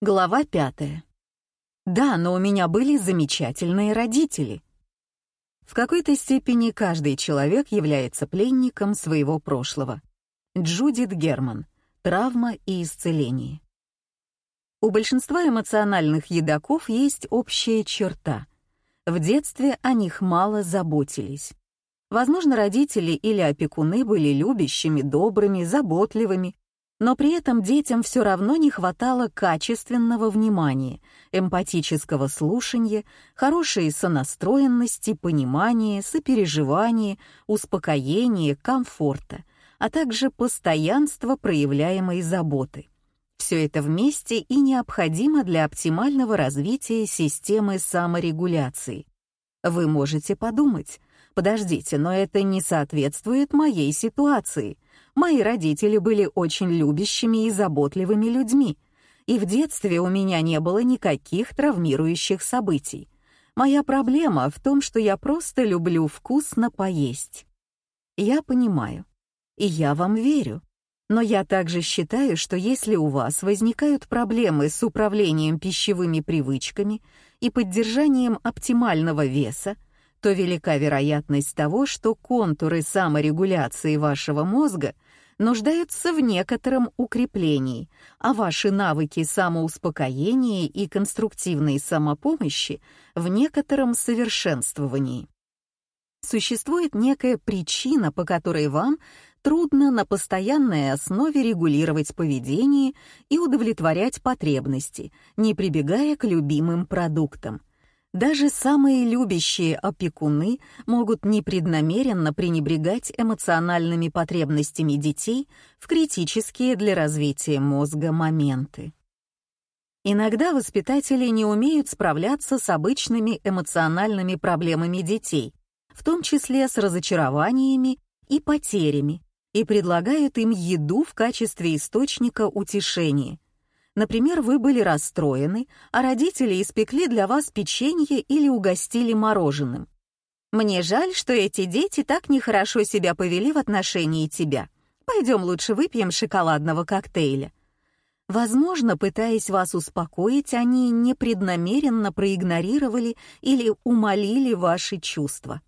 Глава пятая. Да, но у меня были замечательные родители. В какой-то степени каждый человек является пленником своего прошлого. Джудит Герман. Травма и исцеление. У большинства эмоциональных едоков есть общая черта. В детстве о них мало заботились. Возможно, родители или опекуны были любящими, добрыми, заботливыми, но при этом детям все равно не хватало качественного внимания, эмпатического слушания, хорошей сонастроенности, понимания, сопереживания, успокоения, комфорта, а также постоянства проявляемой заботы. Все это вместе и необходимо для оптимального развития системы саморегуляции. Вы можете подумать, подождите, но это не соответствует моей ситуации — Мои родители были очень любящими и заботливыми людьми, и в детстве у меня не было никаких травмирующих событий. Моя проблема в том, что я просто люблю вкусно поесть. Я понимаю, и я вам верю. Но я также считаю, что если у вас возникают проблемы с управлением пищевыми привычками и поддержанием оптимального веса, то велика вероятность того, что контуры саморегуляции вашего мозга нуждаются в некотором укреплении, а ваши навыки самоуспокоения и конструктивной самопомощи в некотором совершенствовании. Существует некая причина, по которой вам трудно на постоянной основе регулировать поведение и удовлетворять потребности, не прибегая к любимым продуктам — даже самые любящие опекуны могут непреднамеренно пренебрегать эмоциональными потребностями детей в критические для развития мозга моменты. Иногда воспитатели не умеют справляться с обычными эмоциональными проблемами детей, в том числе с разочарованиями и потерями, и предлагают им еду в качестве источника утешения, Например, вы были расстроены, а родители испекли для вас печенье или угостили мороженым. Мне жаль, что эти дети так нехорошо себя повели в отношении тебя. Пойдем лучше выпьем шоколадного коктейля. Возможно, пытаясь вас успокоить, они непреднамеренно проигнорировали или умолили ваши чувства.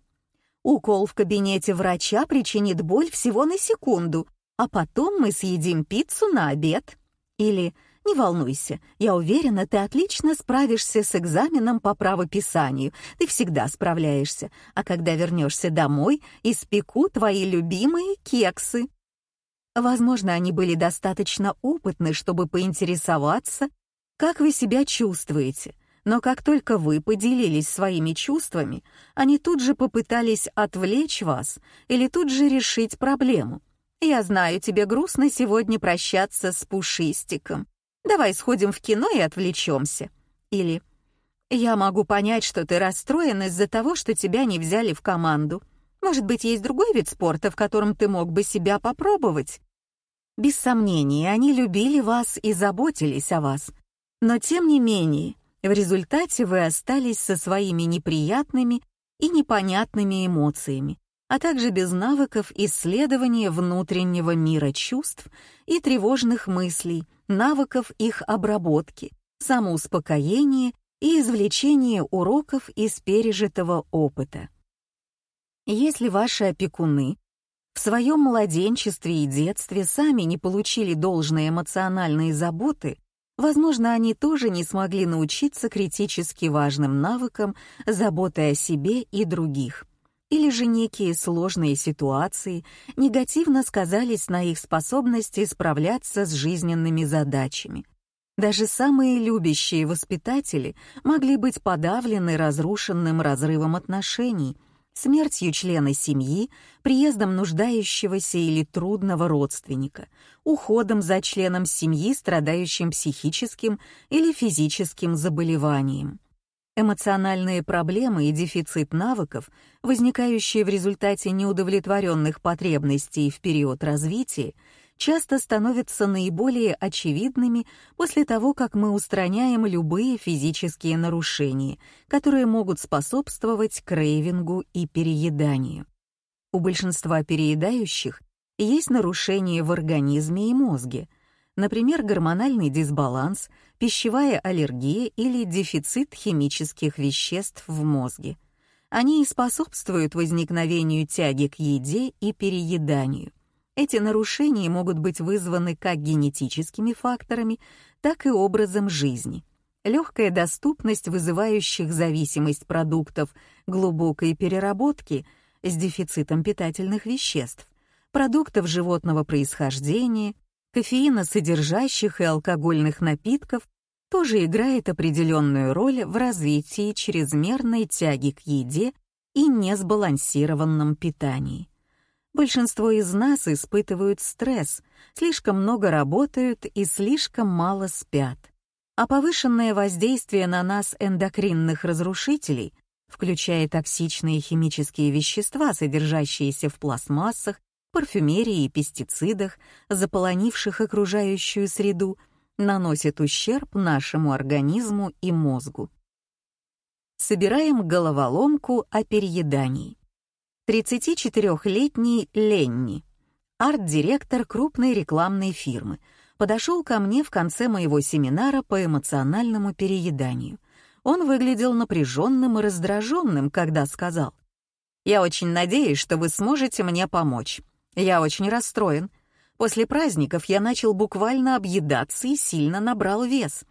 Укол в кабинете врача причинит боль всего на секунду, а потом мы съедим пиццу на обед. Или не волнуйся, я уверена, ты отлично справишься с экзаменом по правописанию. Ты всегда справляешься. А когда вернешься домой, испеку твои любимые кексы. Возможно, они были достаточно опытны, чтобы поинтересоваться, как вы себя чувствуете. Но как только вы поделились своими чувствами, они тут же попытались отвлечь вас или тут же решить проблему. Я знаю, тебе грустно сегодня прощаться с Пушистиком. Давай сходим в кино и отвлечемся. Или «Я могу понять, что ты расстроен из-за того, что тебя не взяли в команду. Может быть, есть другой вид спорта, в котором ты мог бы себя попробовать?» Без сомнения, они любили вас и заботились о вас. Но тем не менее, в результате вы остались со своими неприятными и непонятными эмоциями, а также без навыков исследования внутреннего мира чувств и тревожных мыслей, навыков их обработки, самоуспокоения и извлечения уроков из пережитого опыта. Если ваши опекуны в своем младенчестве и детстве сами не получили должной эмоциональной заботы, возможно, они тоже не смогли научиться критически важным навыкам заботы о себе и других — или же некие сложные ситуации негативно сказались на их способности справляться с жизненными задачами. Даже самые любящие воспитатели могли быть подавлены разрушенным разрывом отношений, смертью члена семьи, приездом нуждающегося или трудного родственника, уходом за членом семьи, страдающим психическим или физическим заболеванием. Эмоциональные проблемы и дефицит навыков, возникающие в результате неудовлетворенных потребностей в период развития, часто становятся наиболее очевидными после того, как мы устраняем любые физические нарушения, которые могут способствовать крейвингу и перееданию. У большинства переедающих есть нарушения в организме и мозге, например, гормональный дисбаланс, пищевая аллергия или дефицит химических веществ в мозге. Они и способствуют возникновению тяги к еде и перееданию. Эти нарушения могут быть вызваны как генетическими факторами, так и образом жизни. Легкая доступность вызывающих зависимость продуктов глубокой переработки с дефицитом питательных веществ, продуктов животного происхождения, кофеиносодержащих и алкогольных напитков тоже играет определенную роль в развитии чрезмерной тяги к еде и несбалансированном питании. Большинство из нас испытывают стресс, слишком много работают и слишком мало спят. А повышенное воздействие на нас эндокринных разрушителей, включая токсичные химические вещества, содержащиеся в пластмассах, парфюмерии и пестицидах, заполонивших окружающую среду, наносит ущерб нашему организму и мозгу. Собираем головоломку о переедании. 34-летний Ленни, арт-директор крупной рекламной фирмы, подошел ко мне в конце моего семинара по эмоциональному перееданию. Он выглядел напряженным и раздраженным, когда сказал, «Я очень надеюсь, что вы сможете мне помочь. Я очень расстроен. После праздников я начал буквально объедаться и сильно набрал вес.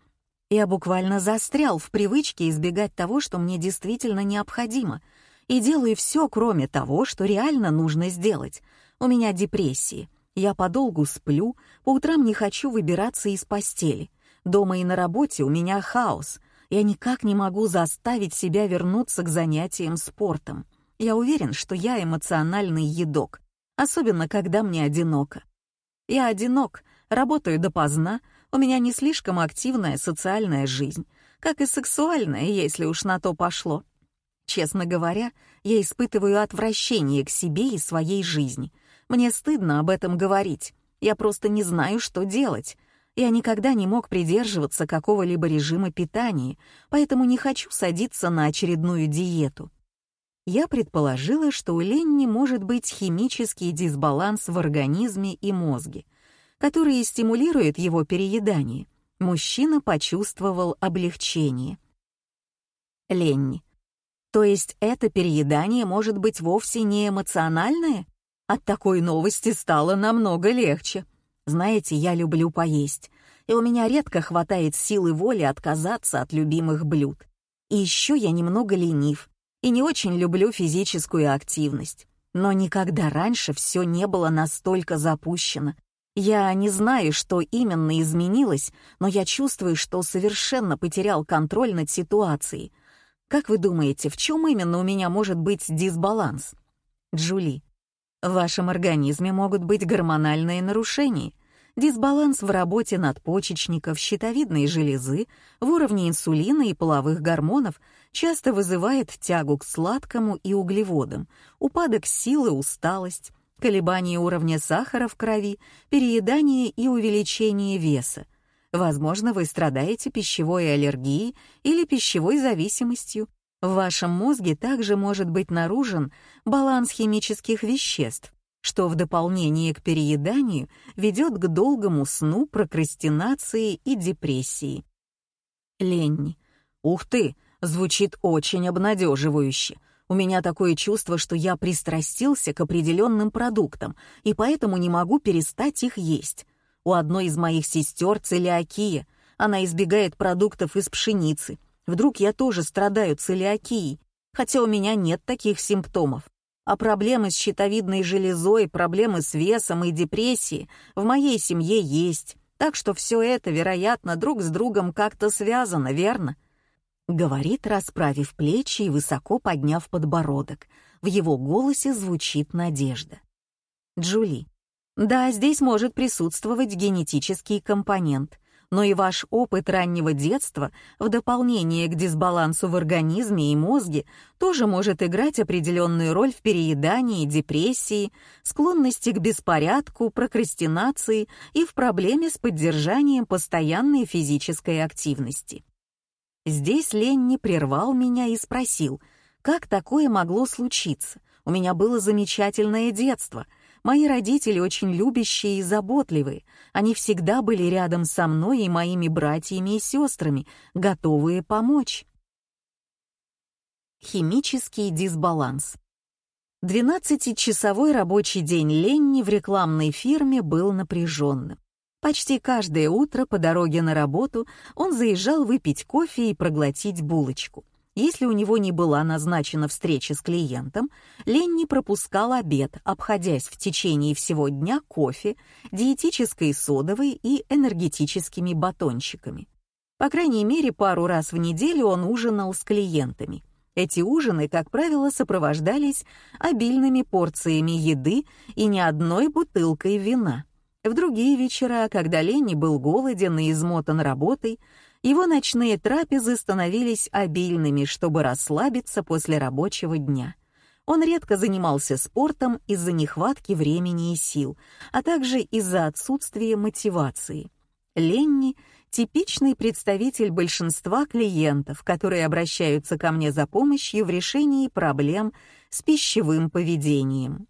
Я буквально застрял в привычке избегать того, что мне действительно необходимо, и делаю все, кроме того, что реально нужно сделать. У меня депрессии. Я подолгу сплю, по утрам не хочу выбираться из постели. Дома и на работе у меня хаос. Я никак не могу заставить себя вернуться к занятиям спортом. Я уверен, что я эмоциональный едок, особенно когда мне одиноко. Я одинок, работаю допоздна, у меня не слишком активная социальная жизнь, как и сексуальная, если уж на то пошло. Честно говоря, я испытываю отвращение к себе и своей жизни. Мне стыдно об этом говорить. Я просто не знаю, что делать. Я никогда не мог придерживаться какого-либо режима питания, поэтому не хочу садиться на очередную диету я предположила, что у Ленни может быть химический дисбаланс в организме и мозге, который стимулирует его переедание. Мужчина почувствовал облегчение. Ленни. То есть это переедание может быть вовсе не эмоциональное? От такой новости стало намного легче. Знаете, я люблю поесть, и у меня редко хватает силы воли отказаться от любимых блюд. И еще я немного ленив, и не очень люблю физическую активность. Но никогда раньше все не было настолько запущено. Я не знаю, что именно изменилось, но я чувствую, что совершенно потерял контроль над ситуацией. Как вы думаете, в чем именно у меня может быть дисбаланс? Джули, в вашем организме могут быть гормональные нарушения — дисбаланс в работе надпочечников, щитовидной железы, в уровне инсулина и половых гормонов часто вызывает тягу к сладкому и углеводам, упадок силы, усталость, колебания уровня сахара в крови, переедание и увеличение веса. Возможно, вы страдаете пищевой аллергией или пищевой зависимостью. В вашем мозге также может быть наружен баланс химических веществ, что в дополнение к перееданию ведет к долгому сну, прокрастинации и депрессии. Ленни. Ух ты, звучит очень обнадеживающе. У меня такое чувство, что я пристрастился к определенным продуктам, и поэтому не могу перестать их есть. У одной из моих сестер целиакия. Она избегает продуктов из пшеницы. Вдруг я тоже страдаю целиакией, хотя у меня нет таких симптомов. А проблемы с щитовидной железой, проблемы с весом и депрессией в моей семье есть. Так что все это, вероятно, друг с другом как-то связано, верно? Говорит, расправив плечи и высоко подняв подбородок. В его голосе звучит надежда. Джули. Да, здесь может присутствовать генетический компонент но и ваш опыт раннего детства в дополнение к дисбалансу в организме и мозге тоже может играть определенную роль в переедании, депрессии, склонности к беспорядку, прокрастинации и в проблеме с поддержанием постоянной физической активности. Здесь Ленни прервал меня и спросил, как такое могло случиться? У меня было замечательное детство — Мои родители очень любящие и заботливые. Они всегда были рядом со мной и моими братьями и сестрами, готовые помочь. Химический дисбаланс. 12-часовой рабочий день Ленни в рекламной фирме был напряженным. Почти каждое утро по дороге на работу он заезжал выпить кофе и проглотить булочку. Если у него не была назначена встреча с клиентом, Ленни пропускал обед, обходясь в течение всего дня кофе, диетической содовой и энергетическими батончиками. По крайней мере, пару раз в неделю он ужинал с клиентами. Эти ужины, как правило, сопровождались обильными порциями еды и не одной бутылкой вина. В другие вечера, когда Ленни был голоден и измотан работой, его ночные трапезы становились обильными, чтобы расслабиться после рабочего дня. Он редко занимался спортом из-за нехватки времени и сил, а также из-за отсутствия мотивации. Ленни — типичный представитель большинства клиентов, которые обращаются ко мне за помощью в решении проблем с пищевым поведением.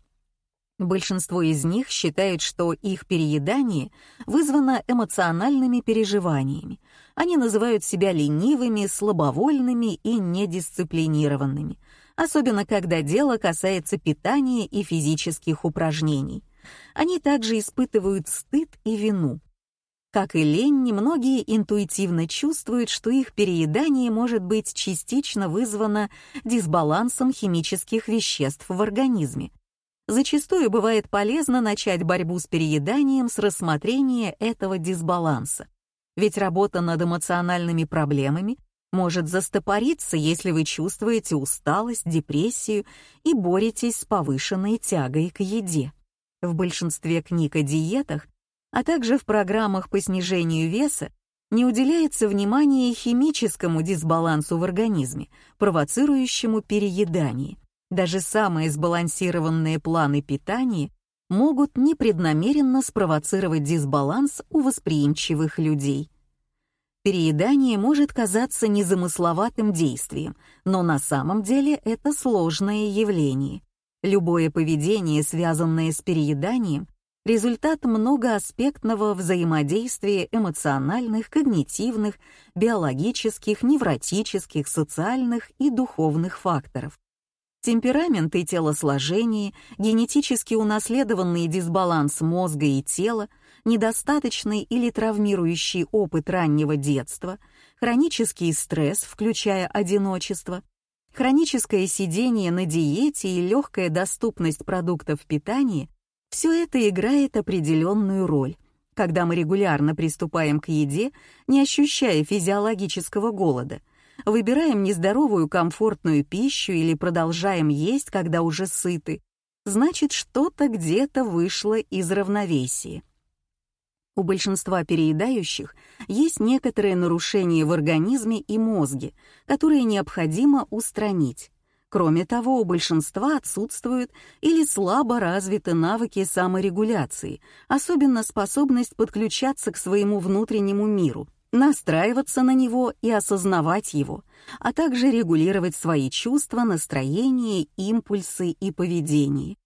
Большинство из них считают, что их переедание вызвано эмоциональными переживаниями. Они называют себя ленивыми, слабовольными и недисциплинированными, особенно когда дело касается питания и физических упражнений. Они также испытывают стыд и вину. Как и лень, немногие интуитивно чувствуют, что их переедание может быть частично вызвано дисбалансом химических веществ в организме, зачастую бывает полезно начать борьбу с перееданием с рассмотрения этого дисбаланса. Ведь работа над эмоциональными проблемами может застопориться, если вы чувствуете усталость, депрессию и боретесь с повышенной тягой к еде. В большинстве книг о диетах, а также в программах по снижению веса не уделяется внимания химическому дисбалансу в организме, провоцирующему переедание. Даже самые сбалансированные планы питания могут непреднамеренно спровоцировать дисбаланс у восприимчивых людей. Переедание может казаться незамысловатым действием, но на самом деле это сложное явление. Любое поведение, связанное с перееданием, результат многоаспектного взаимодействия эмоциональных, когнитивных, биологических, невротических, социальных и духовных факторов. Темперамент и телосложение, генетически унаследованный дисбаланс мозга и тела, недостаточный или травмирующий опыт раннего детства, хронический стресс, включая одиночество, хроническое сидение на диете и легкая доступность продуктов питания — все это играет определенную роль. Когда мы регулярно приступаем к еде, не ощущая физиологического голода — выбираем нездоровую комфортную пищу или продолжаем есть, когда уже сыты, значит, что-то где-то вышло из равновесия. У большинства переедающих есть некоторые нарушения в организме и мозге, которые необходимо устранить. Кроме того, у большинства отсутствуют или слабо развиты навыки саморегуляции, особенно способность подключаться к своему внутреннему миру, настраиваться на него и осознавать его, а также регулировать свои чувства, настроение, импульсы и поведение.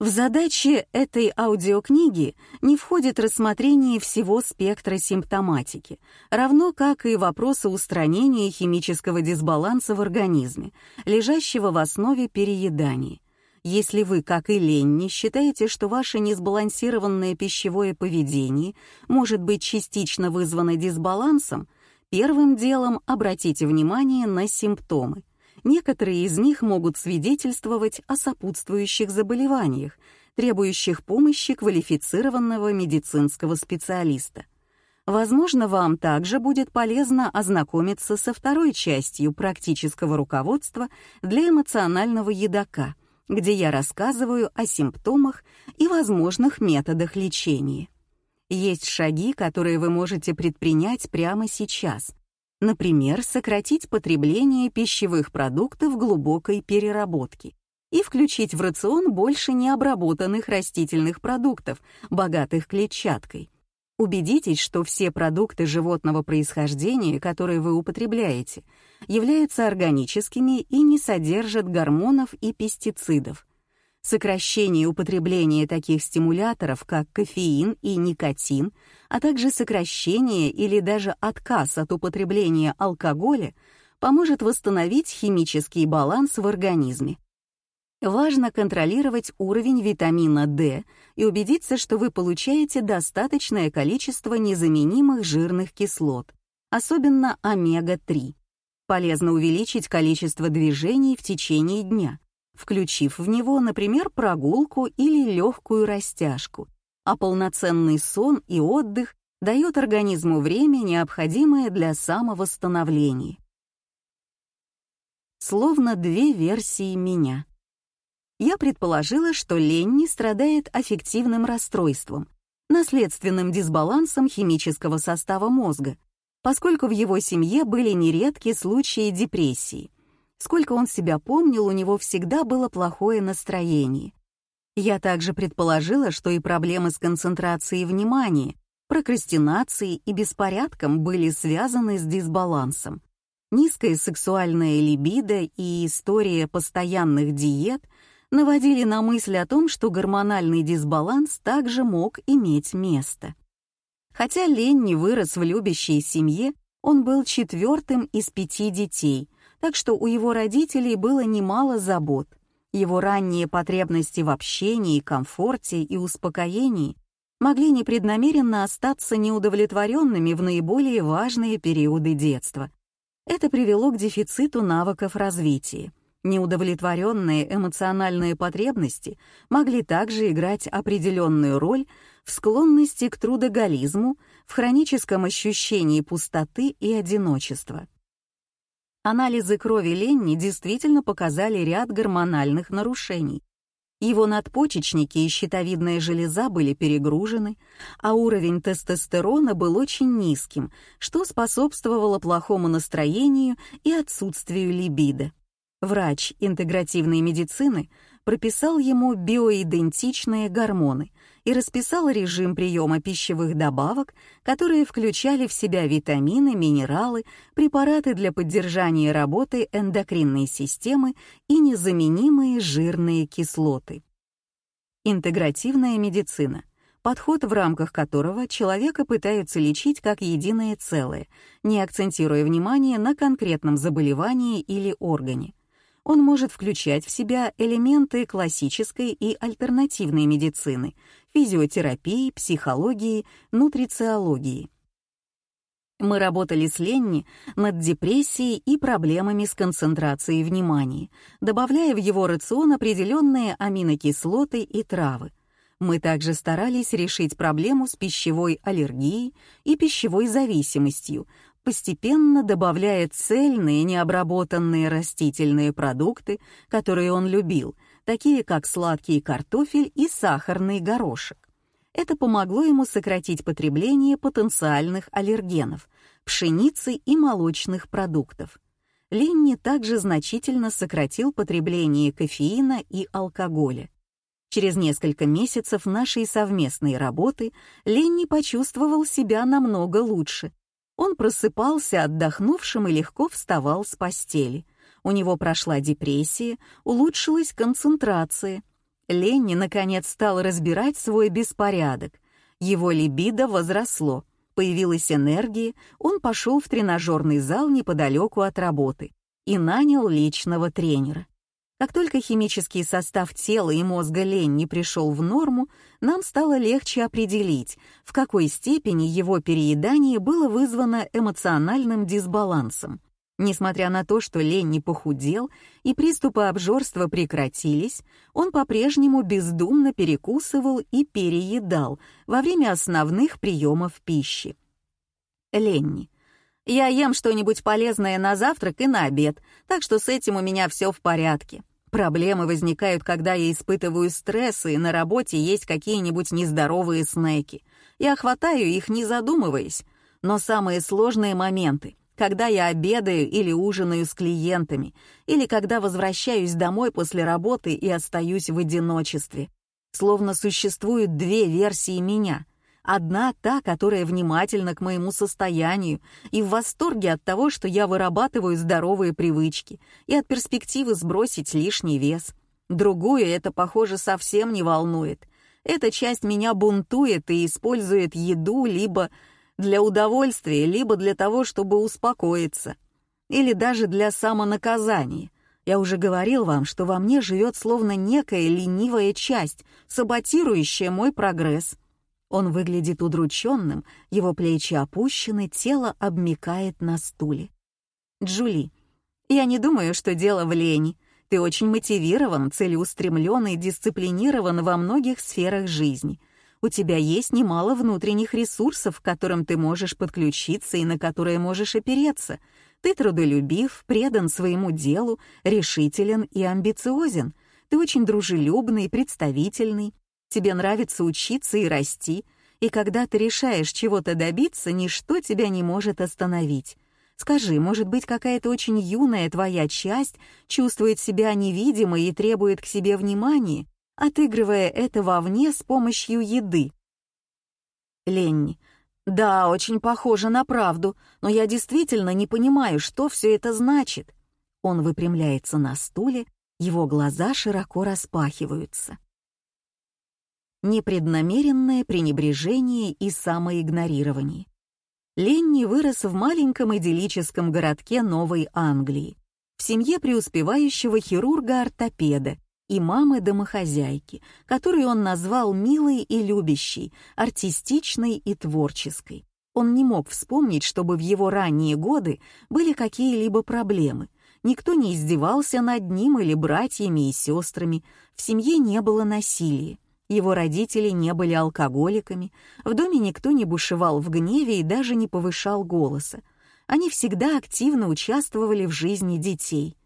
В задачи этой аудиокниги не входит рассмотрение всего спектра симптоматики, равно как и вопросы устранения химического дисбаланса в организме, лежащего в основе переедания. Если вы, как и Ленни, считаете, что ваше несбалансированное пищевое поведение может быть частично вызвано дисбалансом, первым делом обратите внимание на симптомы. Некоторые из них могут свидетельствовать о сопутствующих заболеваниях, требующих помощи квалифицированного медицинского специалиста. Возможно, вам также будет полезно ознакомиться со второй частью практического руководства для эмоционального едока — где я рассказываю о симптомах и возможных методах лечения. Есть шаги, которые вы можете предпринять прямо сейчас. Например, сократить потребление пищевых продуктов глубокой переработки и включить в рацион больше необработанных растительных продуктов, богатых клетчаткой. Убедитесь, что все продукты животного происхождения, которые вы употребляете, являются органическими и не содержат гормонов и пестицидов. сокращение употребления таких стимуляторов, как кофеин и никотин, а также сокращение или даже отказ от употребления алкоголя поможет восстановить химический баланс в организме. Важно контролировать уровень витамина D и убедиться, что вы получаете достаточное количество незаменимых жирных кислот, особенно омега-3. Полезно увеличить количество движений в течение дня, включив в него, например, прогулку или легкую растяжку, а полноценный сон и отдых дают организму время, необходимое для самовосстановления. Словно две версии меня. Я предположила, что Ленни страдает аффективным расстройством, наследственным дисбалансом химического состава мозга, поскольку в его семье были нередки случаи депрессии. Сколько он себя помнил, у него всегда было плохое настроение. Я также предположила, что и проблемы с концентрацией внимания, прокрастинацией и беспорядком были связаны с дисбалансом. Низкая сексуальная либидо и история постоянных диет наводили на мысль о том, что гормональный дисбаланс также мог иметь место. Хотя Ленни вырос в любящей семье, он был четвертым из пяти детей, так что у его родителей было немало забот. Его ранние потребности в общении, комфорте и успокоении могли непреднамеренно остаться неудовлетворенными в наиболее важные периоды детства. Это привело к дефициту навыков развития. Неудовлетворенные эмоциональные потребности могли также играть определенную роль в склонности к трудоголизму, в хроническом ощущении пустоты и одиночества. Анализы крови Ленни действительно показали ряд гормональных нарушений. Его надпочечники и щитовидная железа были перегружены, а уровень тестостерона был очень низким, что способствовало плохому настроению и отсутствию либидо. Врач интегративной медицины прописал ему биоидентичные гормоны и расписал режим приема пищевых добавок, которые включали в себя витамины, минералы, препараты для поддержания работы эндокринной системы и незаменимые жирные кислоты. Интегративная медицина — подход, в рамках которого человека пытаются лечить как единое целое, не акцентируя внимание на конкретном заболевании или органе он может включать в себя элементы классической и альтернативной медицины, физиотерапии, психологии, нутрициологии. Мы работали с Ленни над депрессией и проблемами с концентрацией внимания, добавляя в его рацион определенные аминокислоты и травы. Мы также старались решить проблему с пищевой аллергией и пищевой зависимостью, постепенно добавляя цельные необработанные растительные продукты, которые он любил, такие как сладкий картофель и сахарный горошек. Это помогло ему сократить потребление потенциальных аллергенов, пшеницы и молочных продуктов. Ленни также значительно сократил потребление кофеина и алкоголя. Через несколько месяцев нашей совместной работы Ленни почувствовал себя намного лучше он просыпался отдохнувшим и легко вставал с постели. У него прошла депрессия, улучшилась концентрация. Ленни, наконец, стал разбирать свой беспорядок. Его либидо возросло, появилась энергия, он пошел в тренажерный зал неподалеку от работы и нанял личного тренера. Как только химический состав тела и мозга лень не пришел в норму, нам стало легче определить, в какой степени его переедание было вызвано эмоциональным дисбалансом. Несмотря на то, что лень не похудел и приступы обжорства прекратились, он по-прежнему бездумно перекусывал и переедал во время основных приемов пищи. Ленни. Я ем что-нибудь полезное на завтрак и на обед, так что с этим у меня все в порядке. Проблемы возникают, когда я испытываю стресс, и на работе есть какие-нибудь нездоровые снеки. Я хватаю их, не задумываясь. Но самые сложные моменты, когда я обедаю или ужинаю с клиентами, или когда возвращаюсь домой после работы и остаюсь в одиночестве. Словно существуют две версии меня — Одна та, которая внимательна к моему состоянию и в восторге от того, что я вырабатываю здоровые привычки и от перспективы сбросить лишний вес. Другую это, похоже, совсем не волнует. Эта часть меня бунтует и использует еду либо для удовольствия, либо для того, чтобы успокоиться. Или даже для самонаказания. Я уже говорил вам, что во мне живет словно некая ленивая часть, саботирующая мой прогресс. Он выглядит удрученным, его плечи опущены, тело обмикает на стуле. «Джули, я не думаю, что дело в лени. Ты очень мотивирован, целеустремлен и дисциплинирован во многих сферах жизни. У тебя есть немало внутренних ресурсов, к которым ты можешь подключиться и на которые можешь опереться. Ты трудолюбив, предан своему делу, решителен и амбициозен. Ты очень дружелюбный, представительный, Тебе нравится учиться и расти, и когда ты решаешь чего-то добиться, ничто тебя не может остановить. Скажи, может быть, какая-то очень юная твоя часть чувствует себя невидимой и требует к себе внимания, отыгрывая это вовне с помощью еды? Ленни. Да, очень похоже на правду, но я действительно не понимаю, что все это значит. Он выпрямляется на стуле, его глаза широко распахиваются непреднамеренное пренебрежение и самоигнорирование. Ленни вырос в маленьком идиллическом городке Новой Англии, в семье преуспевающего хирурга-ортопеда и мамы-домохозяйки, которую он назвал милой и любящей, артистичной и творческой. Он не мог вспомнить, чтобы в его ранние годы были какие-либо проблемы. Никто не издевался над ним или братьями и сестрами, в семье не было насилия. Его родители не были алкоголиками, в доме никто не бушевал в гневе и даже не повышал голоса. Они всегда активно участвовали в жизни детей.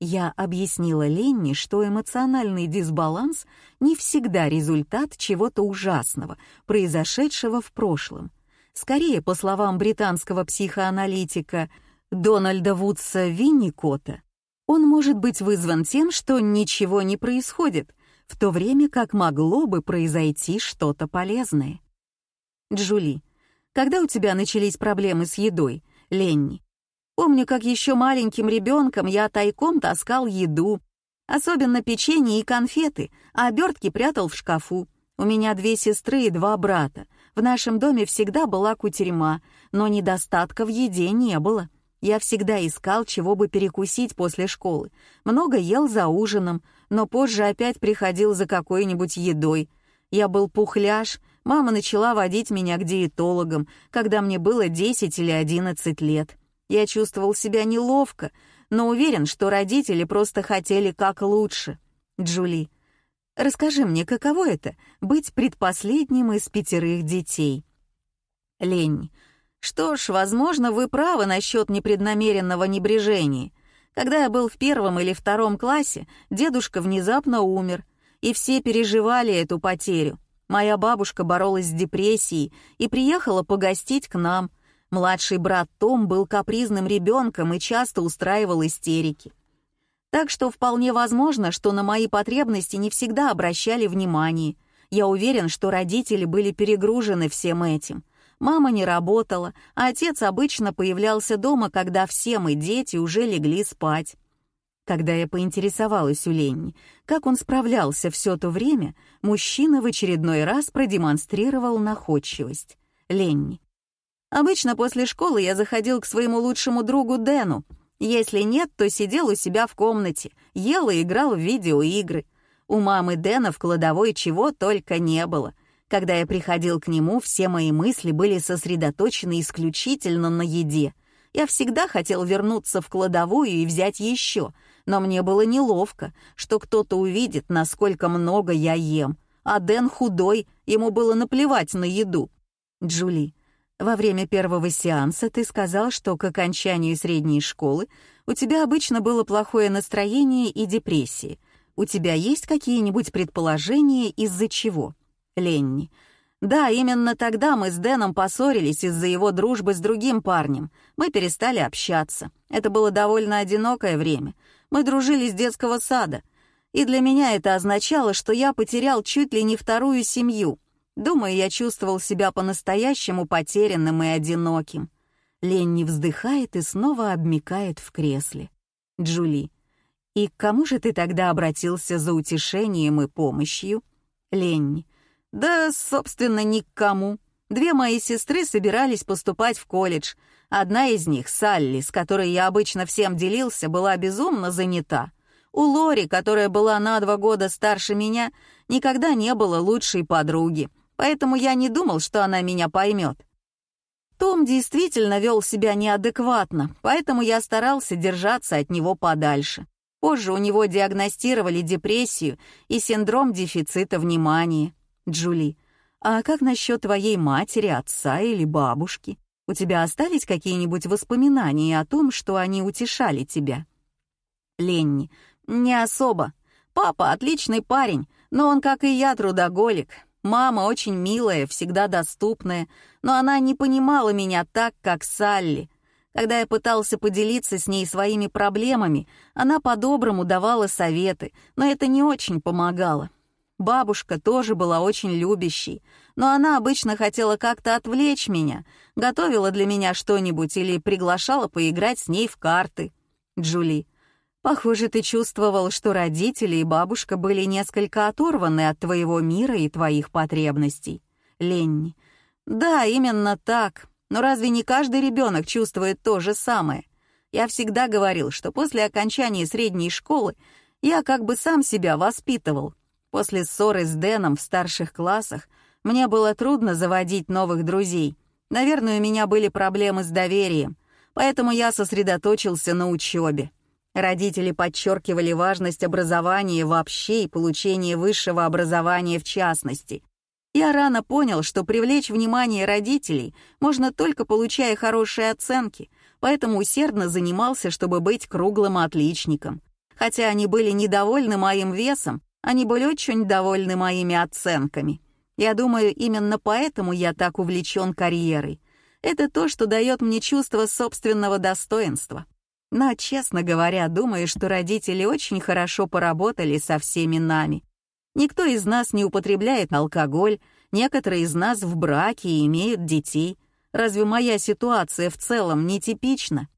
Я объяснила Ленни, что эмоциональный дисбаланс не всегда результат чего-то ужасного, произошедшего в прошлом. Скорее, по словам британского психоаналитика Дональда Вудса Винникота, он может быть вызван тем, что ничего не происходит — в то время как могло бы произойти что-то полезное. Джули, когда у тебя начались проблемы с едой, Ленни? Помню, как еще маленьким ребенком я тайком таскал еду, особенно печенье и конфеты, а обертки прятал в шкафу. У меня две сестры и два брата. В нашем доме всегда была кутерьма, но недостатка в еде не было. Я всегда искал, чего бы перекусить после школы. Много ел за ужином, но позже опять приходил за какой-нибудь едой. Я был пухляш, мама начала водить меня к диетологам, когда мне было 10 или 11 лет. Я чувствовал себя неловко, но уверен, что родители просто хотели как лучше. Джули, расскажи мне, каково это — быть предпоследним из пятерых детей? Лень, что ж, возможно, вы правы насчет непреднамеренного небрежения. Когда я был в первом или втором классе, дедушка внезапно умер, и все переживали эту потерю. Моя бабушка боролась с депрессией и приехала погостить к нам. Младший брат Том был капризным ребенком и часто устраивал истерики. Так что вполне возможно, что на мои потребности не всегда обращали внимание. Я уверен, что родители были перегружены всем этим. Мама не работала, а отец обычно появлялся дома, когда все мы, дети, уже легли спать. Когда я поинтересовалась у Ленни, как он справлялся все то время, мужчина в очередной раз продемонстрировал находчивость. Ленни. Обычно после школы я заходил к своему лучшему другу Дэну. Если нет, то сидел у себя в комнате, ел и играл в видеоигры. У мамы Дэна в кладовой чего только не было. Когда я приходил к нему, все мои мысли были сосредоточены исключительно на еде. Я всегда хотел вернуться в кладовую и взять еще, но мне было неловко, что кто-то увидит, насколько много я ем. А Дэн худой, ему было наплевать на еду. Джули, во время первого сеанса ты сказал, что к окончанию средней школы у тебя обычно было плохое настроение и депрессия. У тебя есть какие-нибудь предположения, из-за чего? Ленни. Да, именно тогда мы с Дэном поссорились из-за его дружбы с другим парнем. Мы перестали общаться. Это было довольно одинокое время. Мы дружили с детского сада. И для меня это означало, что я потерял чуть ли не вторую семью. Думаю, я чувствовал себя по-настоящему потерянным и одиноким. Ленни вздыхает и снова обмикает в кресле. Джули. И к кому же ты тогда обратился за утешением и помощью? Ленни. Да, собственно, ни к кому. Две мои сестры собирались поступать в колледж. Одна из них, Салли, с которой я обычно всем делился, была безумно занята. У Лори, которая была на два года старше меня, никогда не было лучшей подруги, поэтому я не думал, что она меня поймет. Том действительно вел себя неадекватно, поэтому я старался держаться от него подальше. Позже у него диагностировали депрессию и синдром дефицита внимания. Джули, а как насчет твоей матери, отца или бабушки? У тебя остались какие-нибудь воспоминания о том, что они утешали тебя? Ленни, не особо. Папа отличный парень, но он, как и я, трудоголик. Мама очень милая, всегда доступная, но она не понимала меня так, как Салли. Когда я пытался поделиться с ней своими проблемами, она по-доброму давала советы, но это не очень помогало. Бабушка тоже была очень любящей, но она обычно хотела как-то отвлечь меня, готовила для меня что-нибудь или приглашала поиграть с ней в карты. Джули, Похоже, ты чувствовал, что родители и бабушка были несколько оторваны от твоего мира и твоих потребностей. Ленни. Да, именно так. Но разве не каждый ребенок чувствует то же самое? Я всегда говорил, что после окончания средней школы я как бы сам себя воспитывал. После ссоры с Дэном в старших классах мне было трудно заводить новых друзей. Наверное, у меня были проблемы с доверием, поэтому я сосредоточился на учебе. Родители подчеркивали важность образования вообще и получения высшего образования в частности. Я рано понял, что привлечь внимание родителей можно только получая хорошие оценки, поэтому усердно занимался, чтобы быть круглым отличником. Хотя они были недовольны моим весом, они были очень довольны моими оценками. Я думаю, именно поэтому я так увлечен карьерой. Это то, что дает мне чувство собственного достоинства. Но, честно говоря, думаю, что родители очень хорошо поработали со всеми нами. Никто из нас не употребляет алкоголь, некоторые из нас в браке и имеют детей. Разве моя ситуация в целом не типична?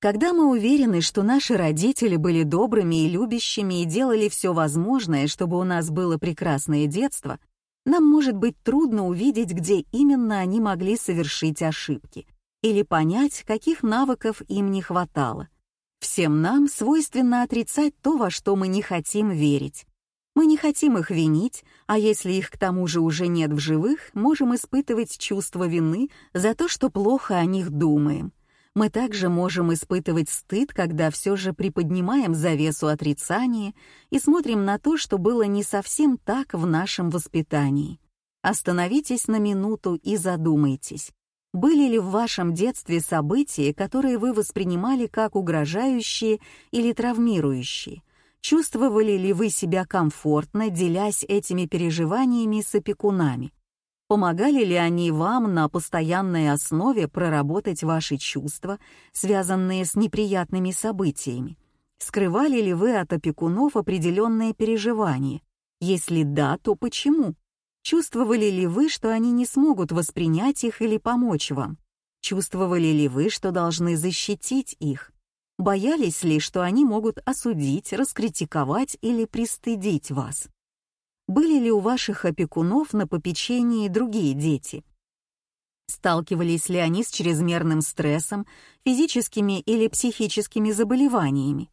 Когда мы уверены, что наши родители были добрыми и любящими и делали все возможное, чтобы у нас было прекрасное детство, нам может быть трудно увидеть, где именно они могли совершить ошибки или понять, каких навыков им не хватало. Всем нам свойственно отрицать то, во что мы не хотим верить. Мы не хотим их винить, а если их к тому же уже нет в живых, можем испытывать чувство вины за то, что плохо о них думаем. Мы также можем испытывать стыд, когда все же приподнимаем завесу отрицания и смотрим на то, что было не совсем так в нашем воспитании. Остановитесь на минуту и задумайтесь, были ли в вашем детстве события, которые вы воспринимали как угрожающие или травмирующие? Чувствовали ли вы себя комфортно, делясь этими переживаниями с опекунами? Помогали ли они вам на постоянной основе проработать ваши чувства, связанные с неприятными событиями? Скрывали ли вы от опекунов определенные переживания? Если да, то почему? Чувствовали ли вы, что они не смогут воспринять их или помочь вам? Чувствовали ли вы, что должны защитить их? Боялись ли, что они могут осудить, раскритиковать или пристыдить вас? Были ли у ваших опекунов на попечении другие дети? Сталкивались ли они с чрезмерным стрессом, физическими или психическими заболеваниями?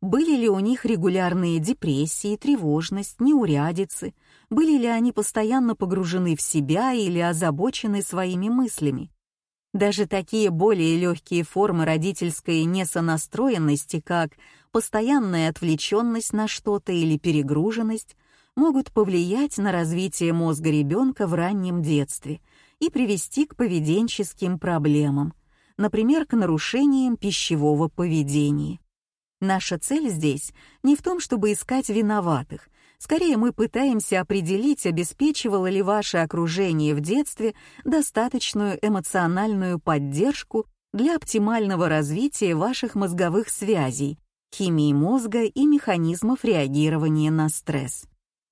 Были ли у них регулярные депрессии, тревожность, неурядицы? Были ли они постоянно погружены в себя или озабочены своими мыслями? Даже такие более легкие формы родительской несонастроенности, как постоянная отвлеченность на что-то или перегруженность, могут повлиять на развитие мозга ребенка в раннем детстве и привести к поведенческим проблемам, например, к нарушениям пищевого поведения. Наша цель здесь не в том, чтобы искать виноватых. Скорее, мы пытаемся определить, обеспечивало ли ваше окружение в детстве достаточную эмоциональную поддержку для оптимального развития ваших мозговых связей, химии мозга и механизмов реагирования на стресс.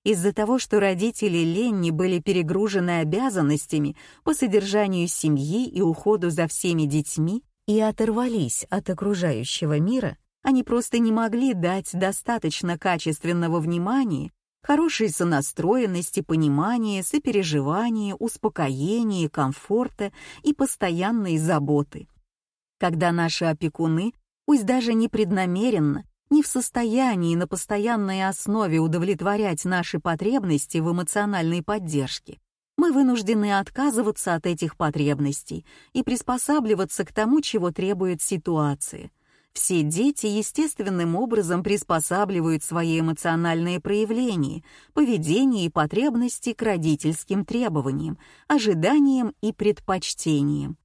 Из-за того, что родители Ленни были перегружены обязанностями по содержанию семьи и уходу за всеми детьми и оторвались от окружающего мира, Они просто не могли дать достаточно качественного внимания, хорошей сонастроенности, понимания, сопереживания, успокоения, комфорта и постоянной заботы. Когда наши опекуны, пусть даже непреднамеренно, не в состоянии на постоянной основе удовлетворять наши потребности в эмоциональной поддержке, мы вынуждены отказываться от этих потребностей и приспосабливаться к тому, чего требует ситуация. Все дети естественным образом приспосабливают свои эмоциональные проявления, поведение и потребности к родительским требованиям, ожиданиям и предпочтениям.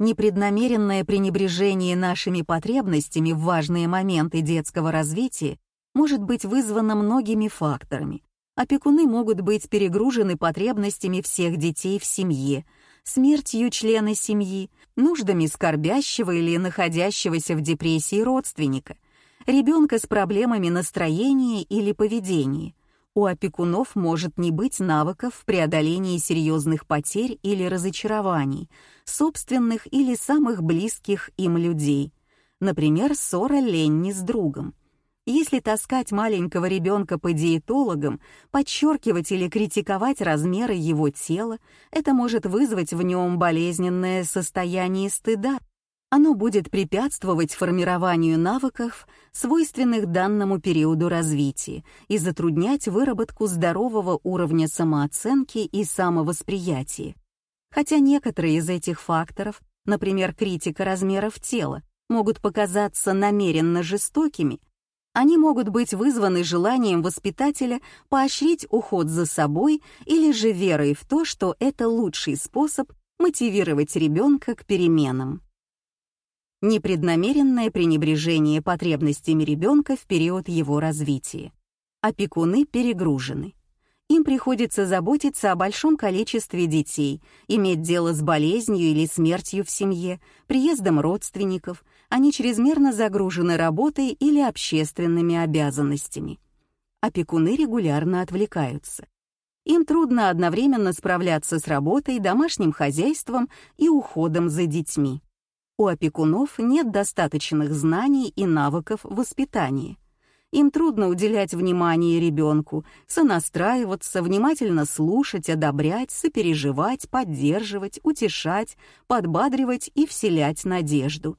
Непреднамеренное пренебрежение нашими потребностями в важные моменты детского развития может быть вызвано многими факторами. Опекуны могут быть перегружены потребностями всех детей в семье, смертью члена семьи, нуждами скорбящего или находящегося в депрессии родственника, ребенка с проблемами настроения или поведения, у опекунов может не быть навыков в преодолении серьезных потерь или разочарований, собственных или самых близких им людей. Например, ссора Ленни с другом. Если таскать маленького ребенка по диетологам, подчеркивать или критиковать размеры его тела, это может вызвать в нем болезненное состояние стыда, оно будет препятствовать формированию навыков, свойственных данному периоду развития, и затруднять выработку здорового уровня самооценки и самовосприятия. Хотя некоторые из этих факторов, например, критика размеров тела, могут показаться намеренно жестокими, они могут быть вызваны желанием воспитателя поощрить уход за собой или же верой в то, что это лучший способ мотивировать ребенка к переменам непреднамеренное пренебрежение потребностями ребенка в период его развития. Опекуны перегружены. Им приходится заботиться о большом количестве детей, иметь дело с болезнью или смертью в семье, приездом родственников, они чрезмерно загружены работой или общественными обязанностями. Опекуны регулярно отвлекаются. Им трудно одновременно справляться с работой, домашним хозяйством и уходом за детьми у опекунов нет достаточных знаний и навыков воспитания. Им трудно уделять внимание ребенку, сонастраиваться, внимательно слушать, одобрять, сопереживать, поддерживать, утешать, подбадривать и вселять надежду.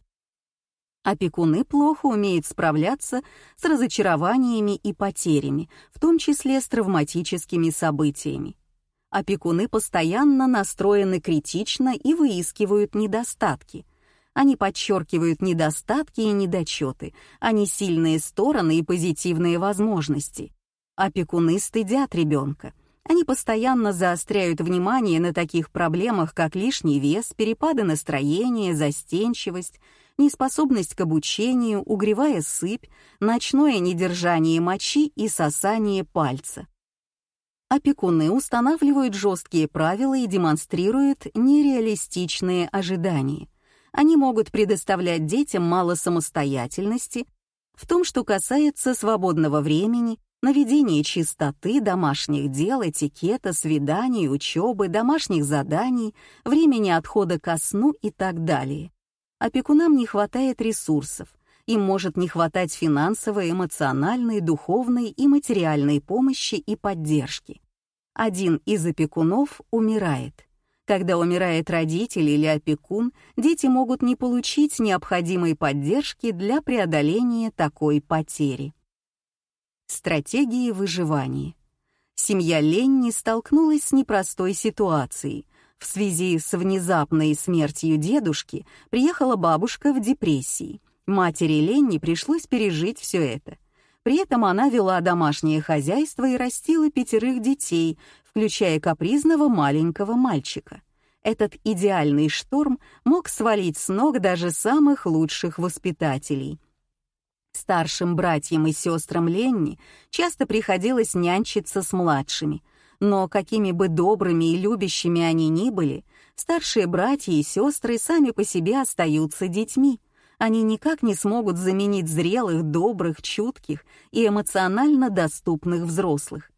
Опекуны плохо умеют справляться с разочарованиями и потерями, в том числе с травматическими событиями. Опекуны постоянно настроены критично и выискивают недостатки, они подчеркивают недостатки и недочеты, а не сильные стороны и позитивные возможности. Опекуны стыдят ребенка. Они постоянно заостряют внимание на таких проблемах, как лишний вес, перепады настроения, застенчивость, неспособность к обучению, угревая сыпь, ночное недержание мочи и сосание пальца. Опекуны устанавливают жесткие правила и демонстрируют нереалистичные ожидания — они могут предоставлять детям мало самостоятельности в том, что касается свободного времени, наведения чистоты, домашних дел, этикета, свиданий, учебы, домашних заданий, времени отхода ко сну и так далее. Опекунам не хватает ресурсов, им может не хватать финансовой, эмоциональной, духовной и материальной помощи и поддержки. Один из опекунов умирает. Когда умирает родитель или опекун, дети могут не получить необходимой поддержки для преодоления такой потери. Стратегии выживания. Семья Ленни столкнулась с непростой ситуацией. В связи с внезапной смертью дедушки приехала бабушка в депрессии. Матери Ленни пришлось пережить все это. При этом она вела домашнее хозяйство и растила пятерых детей, включая капризного маленького мальчика. Этот идеальный шторм мог свалить с ног даже самых лучших воспитателей. Старшим братьям и сестрам Ленни часто приходилось нянчиться с младшими, но какими бы добрыми и любящими они ни были, старшие братья и сестры сами по себе остаются детьми. Они никак не смогут заменить зрелых, добрых, чутких и эмоционально доступных взрослых.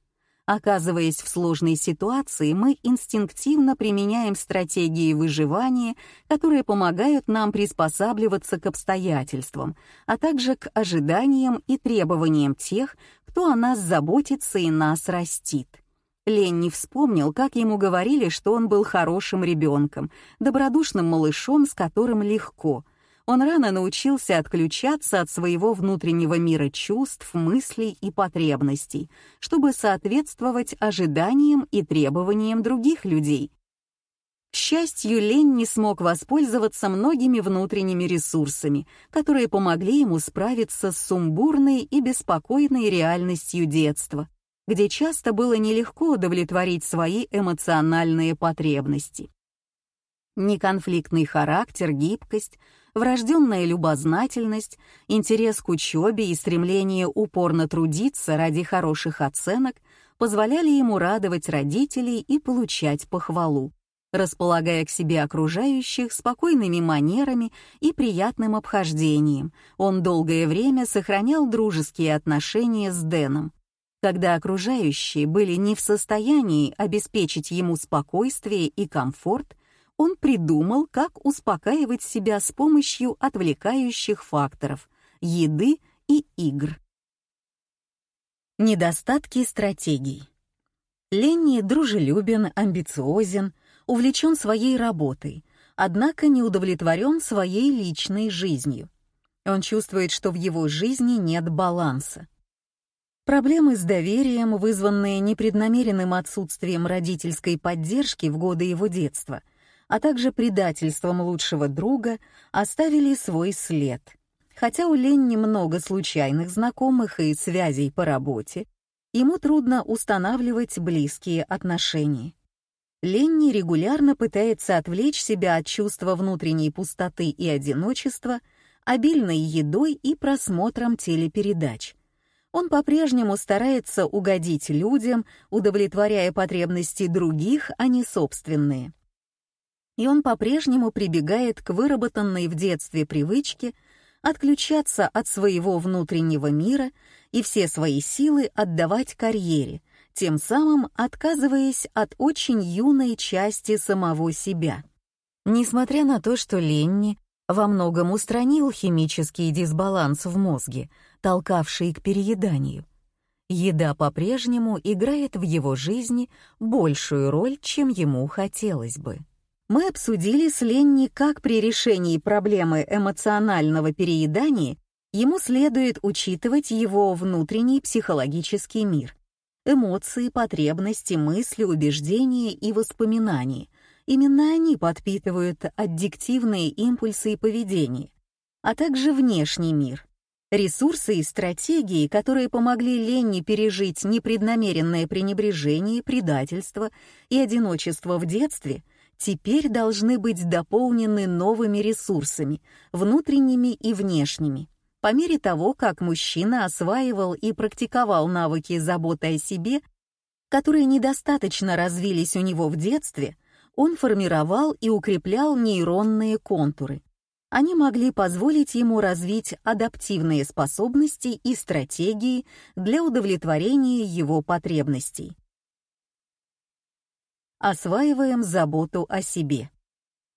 Оказываясь в сложной ситуации, мы инстинктивно применяем стратегии выживания, которые помогают нам приспосабливаться к обстоятельствам, а также к ожиданиям и требованиям тех, кто о нас заботится и нас растит. Ленни вспомнил, как ему говорили, что он был хорошим ребенком, добродушным малышом, с которым легко. Он рано научился отключаться от своего внутреннего мира чувств, мыслей и потребностей, чтобы соответствовать ожиданиям и требованиям других людей. К счастью, Лень не смог воспользоваться многими внутренними ресурсами, которые помогли ему справиться с сумбурной и беспокойной реальностью детства — где часто было нелегко удовлетворить свои эмоциональные потребности. Неконфликтный характер, гибкость, врожденная любознательность, интерес к учебе и стремление упорно трудиться ради хороших оценок позволяли ему радовать родителей и получать похвалу, располагая к себе окружающих спокойными манерами и приятным обхождением. Он долгое время сохранял дружеские отношения с Дэном, когда окружающие были не в состоянии обеспечить ему спокойствие и комфорт, он придумал, как успокаивать себя с помощью отвлекающих факторов — еды и игр. Недостатки стратегий. Ленни дружелюбен, амбициозен, увлечен своей работой, однако не удовлетворен своей личной жизнью. Он чувствует, что в его жизни нет баланса. Проблемы с доверием, вызванные непреднамеренным отсутствием родительской поддержки в годы его детства, а также предательством лучшего друга, оставили свой след. Хотя у Ленни много случайных знакомых и связей по работе, ему трудно устанавливать близкие отношения. Ленни регулярно пытается отвлечь себя от чувства внутренней пустоты и одиночества обильной едой и просмотром телепередач — он по-прежнему старается угодить людям, удовлетворяя потребности других, а не собственные. И он по-прежнему прибегает к выработанной в детстве привычке отключаться от своего внутреннего мира и все свои силы отдавать карьере, тем самым отказываясь от очень юной части самого себя. Несмотря на то, что Ленни во многом устранил химический дисбаланс в мозге, толкавший к перееданию. Еда по-прежнему играет в его жизни большую роль, чем ему хотелось бы. Мы обсудили с Ленни, как при решении проблемы эмоционального переедания ему следует учитывать его внутренний психологический мир, эмоции, потребности, мысли, убеждения и воспоминания. Именно они подпитывают аддиктивные импульсы и поведение, а также внешний мир, Ресурсы и стратегии, которые помогли Ленни пережить непреднамеренное пренебрежение, предательство и одиночество в детстве, теперь должны быть дополнены новыми ресурсами, внутренними и внешними. По мере того, как мужчина осваивал и практиковал навыки заботы о себе, которые недостаточно развились у него в детстве, он формировал и укреплял нейронные контуры, они могли позволить ему развить адаптивные способности и стратегии для удовлетворения его потребностей. Осваиваем заботу о себе.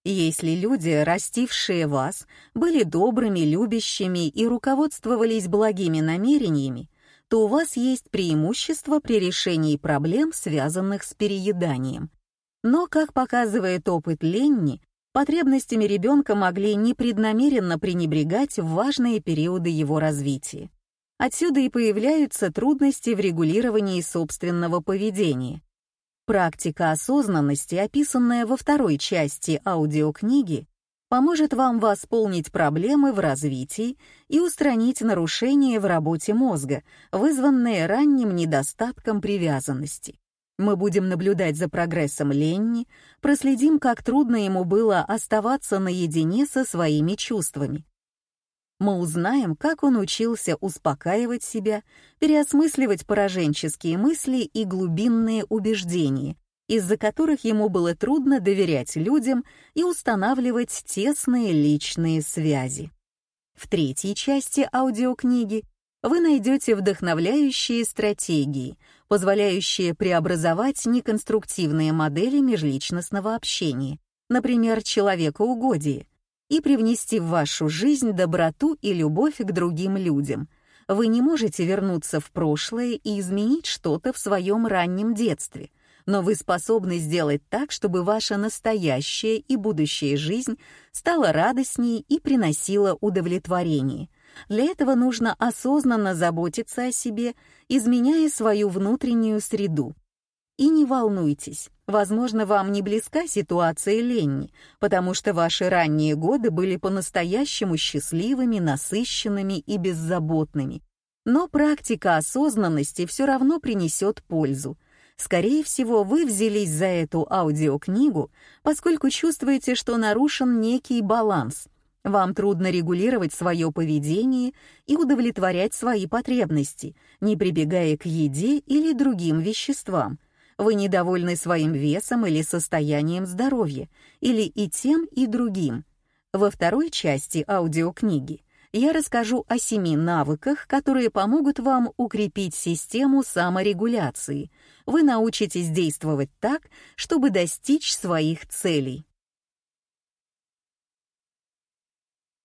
Если люди, растившие вас, были добрыми, любящими и руководствовались благими намерениями, то у вас есть преимущество при решении проблем, связанных с перееданием. Но, как показывает опыт Ленни, Потребностями ребенка могли непреднамеренно пренебрегать в важные периоды его развития. Отсюда и появляются трудности в регулировании собственного поведения. Практика осознанности, описанная во второй части аудиокниги, поможет вам восполнить проблемы в развитии и устранить нарушения в работе мозга, вызванные ранним недостатком привязанности. Мы будем наблюдать за прогрессом Ленни, проследим, как трудно ему было оставаться наедине со своими чувствами. Мы узнаем, как он учился успокаивать себя, переосмысливать пораженческие мысли и глубинные убеждения, из-за которых ему было трудно доверять людям и устанавливать тесные личные связи. В третьей части аудиокниги вы найдете вдохновляющие стратегии, позволяющие преобразовать неконструктивные модели межличностного общения, например, человекоугодие, и привнести в вашу жизнь доброту и любовь к другим людям. Вы не можете вернуться в прошлое и изменить что-то в своем раннем детстве, но вы способны сделать так, чтобы ваша настоящая и будущая жизнь стала радостней и приносила удовлетворение. Для этого нужно осознанно заботиться о себе, изменяя свою внутреннюю среду. И не волнуйтесь, возможно, вам не близка ситуация Ленни, потому что ваши ранние годы были по-настоящему счастливыми, насыщенными и беззаботными. Но практика осознанности все равно принесет пользу. Скорее всего, вы взялись за эту аудиокнигу, поскольку чувствуете, что нарушен некий баланс. Вам трудно регулировать свое поведение и удовлетворять свои потребности, не прибегая к еде или другим веществам. Вы недовольны своим весом или состоянием здоровья, или и тем, и другим. Во второй части аудиокниги я расскажу о семи навыках, которые помогут вам укрепить систему саморегуляции. Вы научитесь действовать так, чтобы достичь своих целей.